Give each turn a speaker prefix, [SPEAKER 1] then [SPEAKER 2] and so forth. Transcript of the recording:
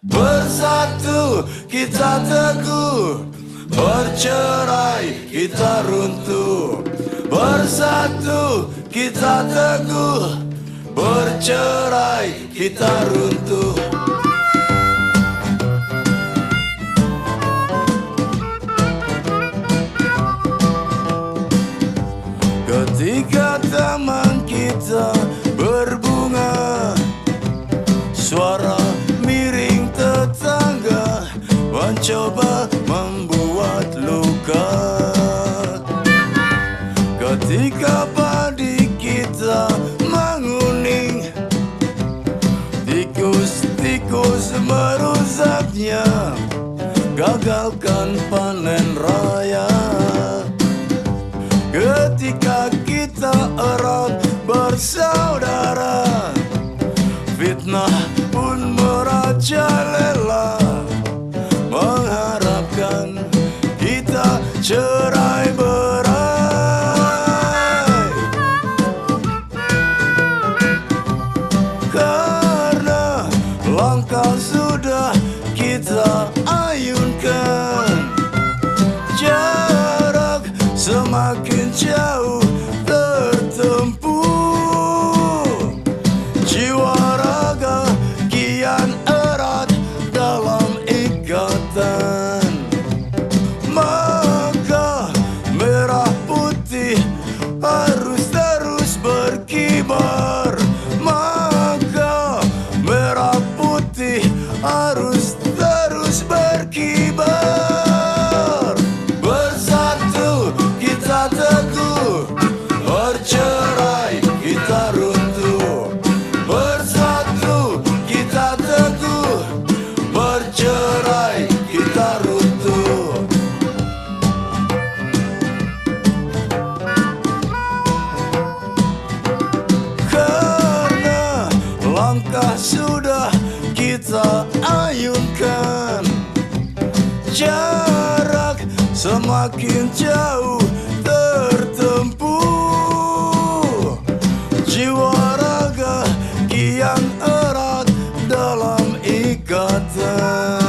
[SPEAKER 1] Bersatu kita teguh. Bercerai kita runtuh. Bersatu kita teguh. Bercerai kita runtuh Mencoba membuat luka. Ketika padi kita menguning Tikus-tikus merusaknya Gagalkan panen raya. Ketika kita erat bersaudara Fitnah pun merajalela langkah sudah kita ayunkan Jarak semakin jauh Oh. Jarak semakin jauh tertempuh Jiwa raga kian erat dalam ikatan